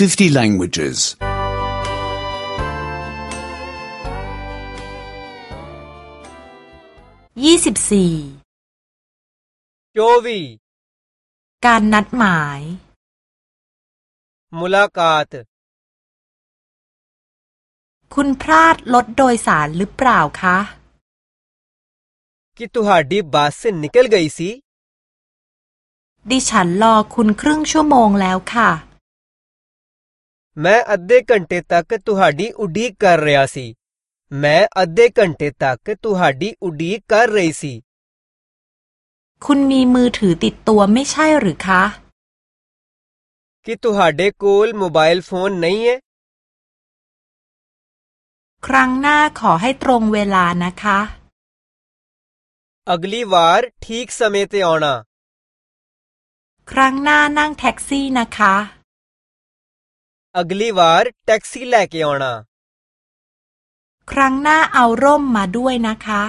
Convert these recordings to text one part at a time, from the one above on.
50 languages. 24 24การนัดหมายมุลากาตคุณพลาดรถโดยสารหรือเปล่าคะ कि तुम्हारी बस से निकल गई सी ดิฉันรอคุณครึ่งชั่วโมงแล้วค่ะ ਮੈਂ ਅੱਧੇ ਘੰਟੇ ਤੱਕ ਤੁਹਾਡੀ ਉਡੀਕ ਕਰ ਰਿਹਾ ਸੀ ਮੈਂ ਅੱਧੇ ਘੰਟੇ ਤੱਕ ਤੁਹਾਡੀ ਉਡੀਕ ਕਰ ਰਹੀ ਸੀ คุณมีมือถือติดตัวไม่ใช่หรือคะ कि ਤੁਹਾਡੇ ਕੋਲ ਮੋਬਾਈਲ ਫੋਨ ਨਹੀਂ ਹੈ ครั้งหน้าขอให้ตรงเวลานะคะ ਅਗਲੀ ਵਾਰ ਠੀਕ ਸਮੇਂ ਤੇ ਆਉਣਾ ครั้งหน้านั่งแท็กซี่นะคะ अगली बार टैक्सी लेके आना ครั้งหน้าเอา ร่ม มาด้วย นะคะ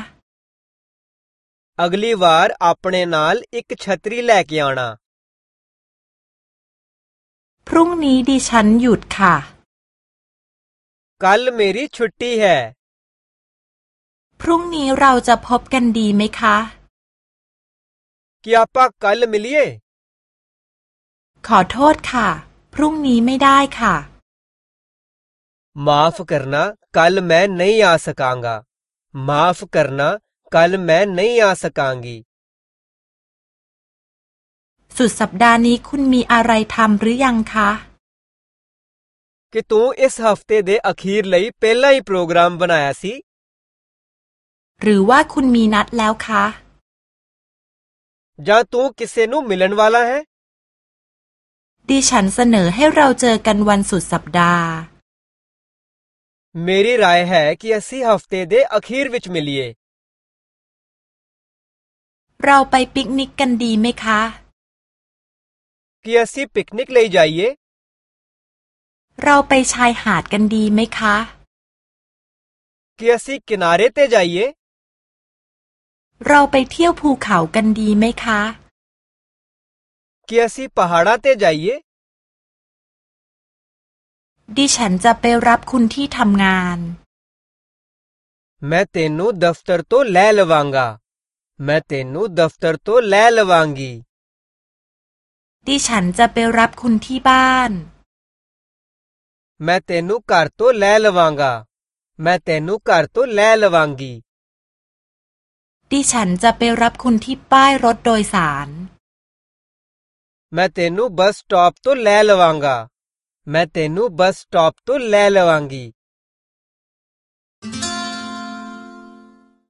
अगली बार अपने नाल एक छतरी लेके आना พรุ่งนี้ ดิฉัน หยุด ค่ะ कल मेरी छुट्टी है พรุ่งนี้ เราจะ พบกัน ดีไหมคะ क्या आपा कल मिलिए ขอโทษ ค่ะพรุ่งนี้ไม่ได้ค่ะมาฟกันนะคัลแม่ไม่ไอาสักคอังกามาฟกันนะคัลแม่ไม่ไอาสักอังกีสุดสัปดาห์นี้คุณมีอะไรทำหรือยังคะคือตัวอีสัปดาห์เดอขีรเลยเปพลไลโปรแกรมบันายสิหรือว่าคุณมีนัดแล้วคะจะตัวคิเซนูมิลันวาลาเหฮดิฉันเสนอให้เราเจอกันวันสุดสัปดาห์ मेरी राय है कि असी हफ्ते दे अखीर विच मिलिए เราไปปิกนิกกันดีไหมคะ कि असी पिकनिक ले जाइए เราไปชายหาดกันดีไหมคะ कि असी किनारे ते जाइए เราไปเที่ยวภูเขากันดีไหมคะ ਕਿ ਅਸੀਂ ਪਹਾੜਾਂ ਤੇ ਜਾਈਏ ดิฉันจะไปรับคุณที่ทำงาน ਮੈਂ ਤੈਨੂੰ ਦਫ਼ਤਰ ਤੋਂ ਲੈ ਲਵਾਂਗਾ ਮੈਂ ਤੈਨੂੰ ਦਫ਼ਤਰ ਤੋਂ ਲੈ ਲਵਾਂਗੀ ดิฉันจะไปรับคุณที่บ้าน ਮੈਂ ਤੈਨੂੰ ਘਰ ਤੋਂ ਲੈ ਲਵਾਂਗਾ ਮੈਂ ਤੈਨੂੰ ਘਰ ਤੋਂ ਲੈ ਲਵਾਂਗੀ ดิฉันจะไปรับคุณที่ป้ายรถโดยสาร ਮੈਂ ਤੈਨੂੰ ਬੱਸ ਸਟਾਪ ਤੋਂ ਲੈ ਲਵਾਂਗਾ ਮੈਂ ਤੈਨੂੰ ਬੱਸ ਸਟਾਪ ਤੋਂ ਲੈ ਲਵਾਂਗੀ